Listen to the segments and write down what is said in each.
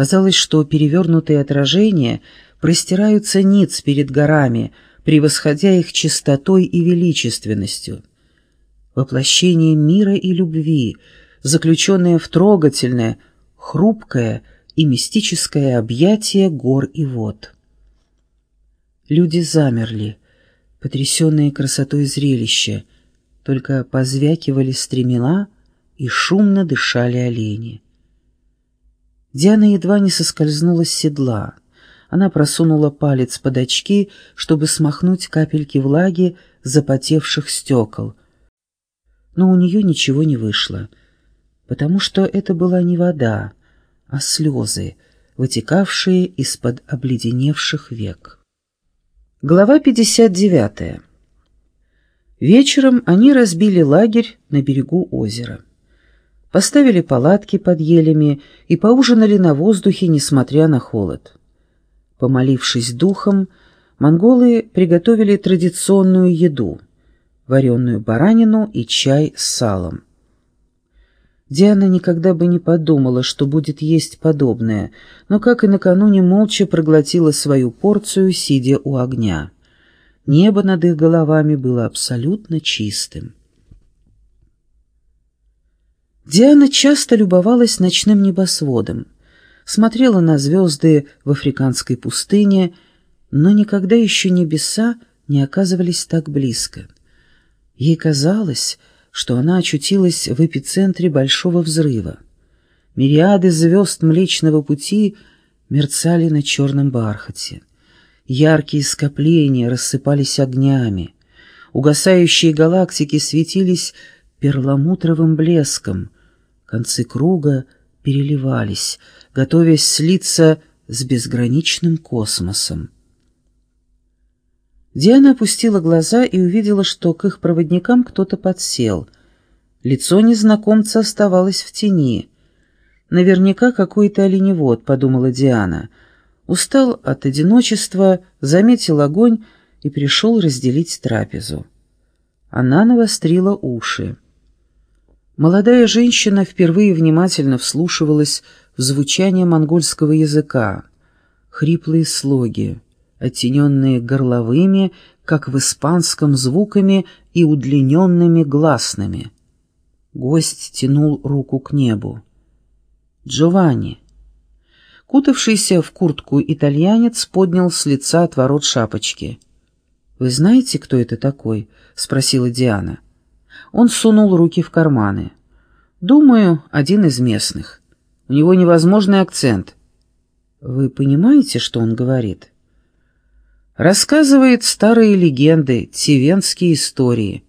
Казалось, что перевернутые отражения простираются ниц перед горами, превосходя их чистотой и величественностью. Воплощение мира и любви, заключенное в трогательное, хрупкое и мистическое объятие гор и вод. Люди замерли, потрясенные красотой зрелища, только позвякивали стремена и шумно дышали олени. Диана едва не соскользнула с седла. Она просунула палец под очки, чтобы смахнуть капельки влаги запотевших стекол. Но у нее ничего не вышло, потому что это была не вода, а слезы, вытекавшие из-под обледеневших век. Глава 59. Вечером они разбили лагерь на берегу озера. Поставили палатки под елями и поужинали на воздухе, несмотря на холод. Помолившись духом, монголы приготовили традиционную еду — вареную баранину и чай с салом. Диана никогда бы не подумала, что будет есть подобное, но, как и накануне, молча проглотила свою порцию, сидя у огня. Небо над их головами было абсолютно чистым. Диана часто любовалась ночным небосводом, смотрела на звезды в африканской пустыне, но никогда еще небеса не оказывались так близко. Ей казалось, что она очутилась в эпицентре большого взрыва. Мириады звезд Млечного Пути мерцали на черном бархате. Яркие скопления рассыпались огнями. Угасающие галактики светились перламутровым блеском. Концы круга переливались, готовясь слиться с безграничным космосом. Диана опустила глаза и увидела, что к их проводникам кто-то подсел. Лицо незнакомца оставалось в тени. «Наверняка какой-то оленевод», — подумала Диана — устал от одиночества, заметил огонь и пришел разделить трапезу. Она навострила уши. Молодая женщина впервые внимательно вслушивалась в звучание монгольского языка. Хриплые слоги, оттененные горловыми, как в испанском, звуками и удлиненными гласными. Гость тянул руку к небу. «Джованни!» Кутавшийся в куртку итальянец поднял с лица отворот шапочки. «Вы знаете, кто это такой?» — спросила Диана. Он сунул руки в карманы. «Думаю, один из местных. У него невозможный акцент». «Вы понимаете, что он говорит?» «Рассказывает старые легенды, тивенские истории».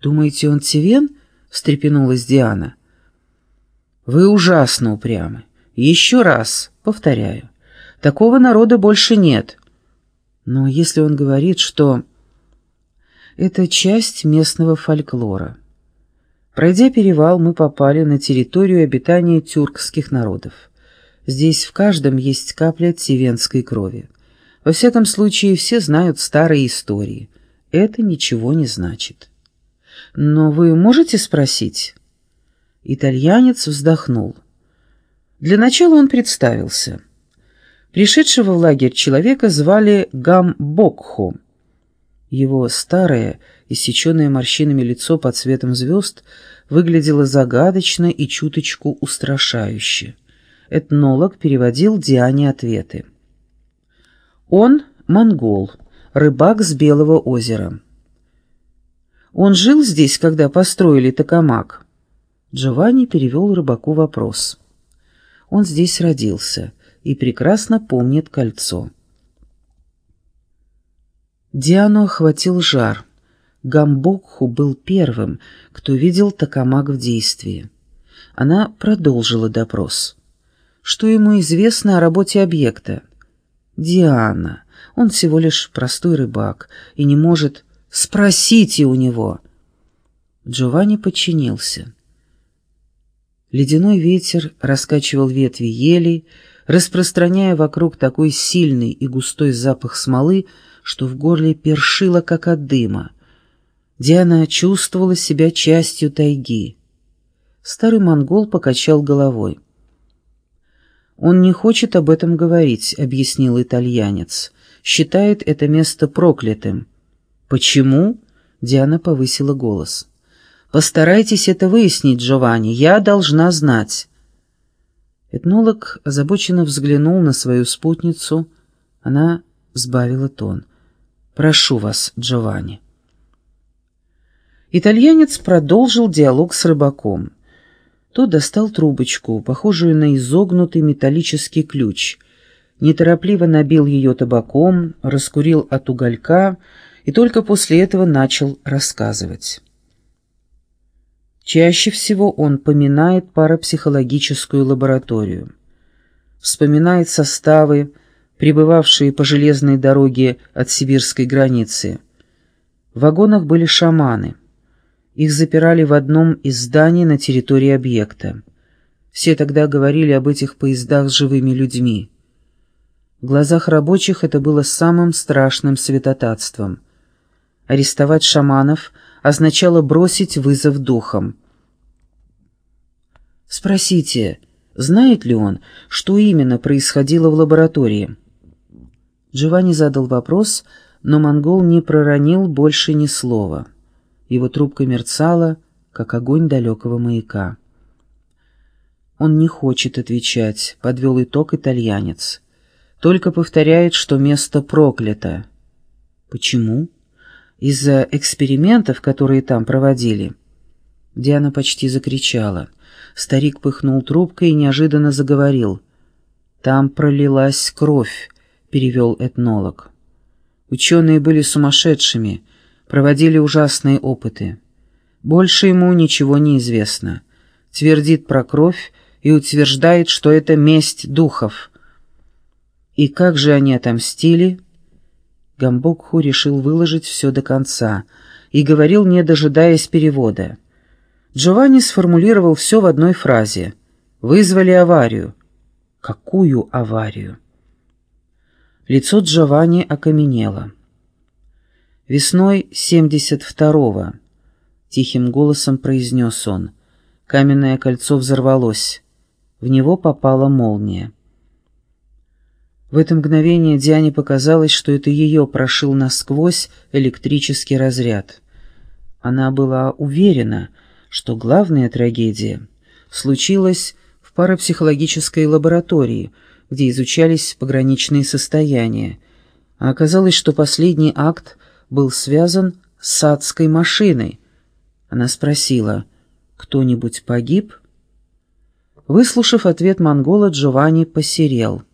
«Думаете, он тивен?» — встрепенулась Диана. «Вы ужасно упрямы. Еще раз повторяю, такого народа больше нет. Но если он говорит, что это часть местного фольклора. Пройдя перевал, мы попали на территорию обитания тюркских народов. Здесь в каждом есть капля тивенской крови. Во всяком случае, все знают старые истории. Это ничего не значит. Но вы можете спросить? Итальянец вздохнул. Для начала он представился. Пришедшего в лагерь человека звали Гамбокху. Его старое, иссеченное морщинами лицо под цветом звезд выглядело загадочно и чуточку устрашающе. Этнолог переводил Диане ответы. Он — монгол, рыбак с Белого озера. Он жил здесь, когда построили Токамак. Джованни перевел рыбаку вопрос. Он здесь родился и прекрасно помнит кольцо. Диану охватил жар. Гамбокху был первым, кто видел Токамак в действии. Она продолжила допрос. Что ему известно о работе объекта? Диана. Он всего лишь простой рыбак и не может... Спросите у него. Джованни подчинился. Ледяной ветер раскачивал ветви елей, распространяя вокруг такой сильный и густой запах смолы, что в горле першило, как от дыма. Диана чувствовала себя частью тайги. Старый монгол покачал головой. «Он не хочет об этом говорить», — объяснил итальянец. «Считает это место проклятым». «Почему?» — Диана повысила голос. «Постарайтесь это выяснить, Джованни. Я должна знать». Этнолог озабоченно взглянул на свою спутницу. Она сбавила тон. «Прошу вас, Джованни». Итальянец продолжил диалог с рыбаком. Тот достал трубочку, похожую на изогнутый металлический ключ, неторопливо набил ее табаком, раскурил от уголька и только после этого начал рассказывать. Чаще всего он поминает парапсихологическую лабораторию, вспоминает составы, прибывавшие по железной дороге от сибирской границы. В вагонах были шаманы. Их запирали в одном из зданий на территории объекта. Все тогда говорили об этих поездах с живыми людьми. В глазах рабочих это было самым страшным святотатством. Арестовать шаманов означало бросить вызов духам. Спросите, знает ли он, что именно происходило в лаборатории? Джованни задал вопрос, но монгол не проронил больше ни слова. Его трубка мерцала, как огонь далекого маяка. «Он не хочет отвечать», — подвел итог итальянец. «Только повторяет, что место проклято». «Почему?» «Из-за экспериментов, которые там проводили». Диана почти закричала. Старик пыхнул трубкой и неожиданно заговорил. «Там пролилась кровь», — перевел этнолог. Ученые были сумасшедшими, проводили ужасные опыты. Больше ему ничего не известно. Твердит про кровь и утверждает, что это месть духов. И как же они отомстили? Гамбокху решил выложить все до конца и говорил, не дожидаясь перевода. Джованни сформулировал все в одной фразе. «Вызвали аварию». «Какую аварию?» Лицо Джованни окаменело. «Весной 72-го», — тихим голосом произнес он, — каменное кольцо взорвалось. В него попала молния. В это мгновение Диане показалось, что это ее прошил насквозь электрический разряд. Она была уверена, что главная трагедия случилась в парапсихологической лаборатории, где изучались пограничные состояния, а оказалось, что последний акт был связан с адской машиной. Она спросила, «Кто-нибудь погиб?» Выслушав ответ монгола, Джованни посерел –